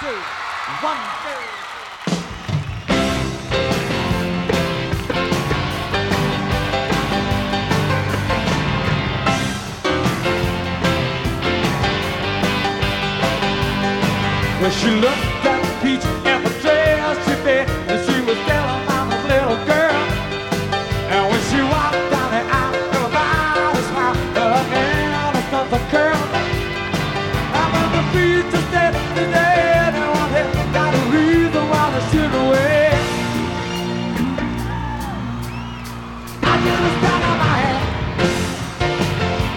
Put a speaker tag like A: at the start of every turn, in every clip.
A: two, one, two. Well, she looked at peach and the dress she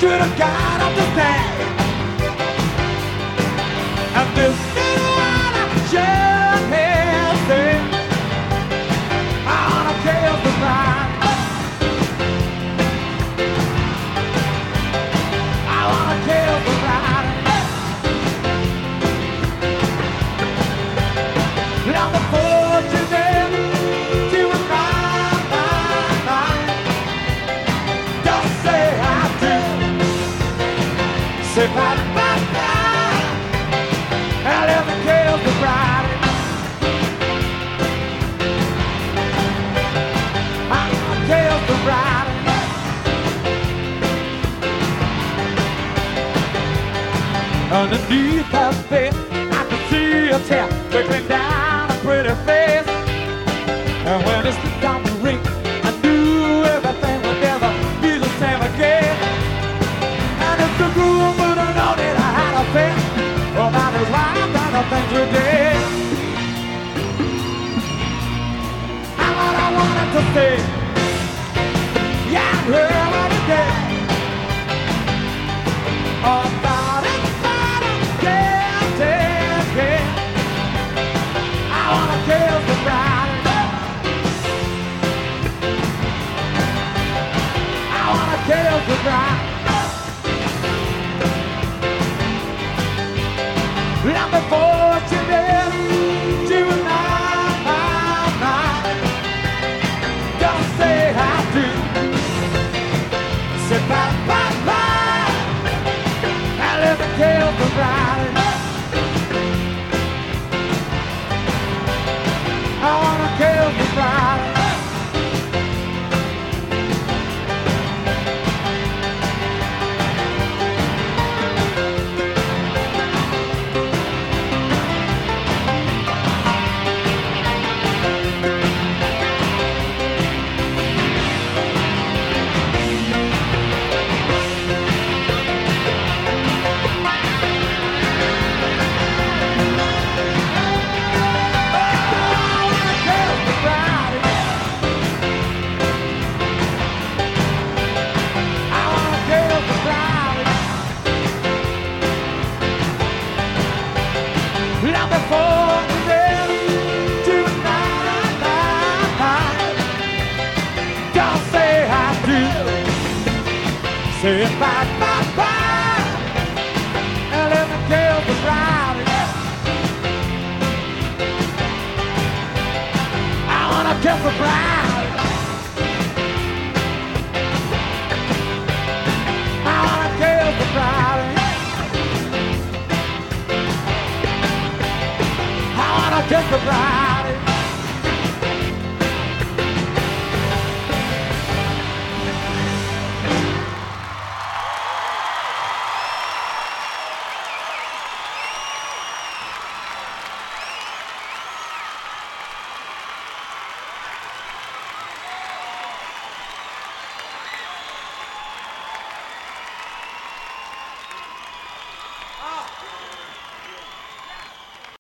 A: could have got up stand. And this little one I just had said, I wanna kill the wanna kill the bride. Say bye, bye, bye. I let me kill the bride. Kill the bride. Underneath her face, I could see a tear trickling down her pretty face. And when it slipped down the ring, we did. And what I wanted to say, yeah, I heard what it did. Oh, about it, about it, yeah, yeah, yeah. I wanna kill the bride. I wanna kill the bride. Say bye, Say bye, bye, bye, and let me kill the bride. I wanna kill the bride. I wanna the. I wanna kiss the bride.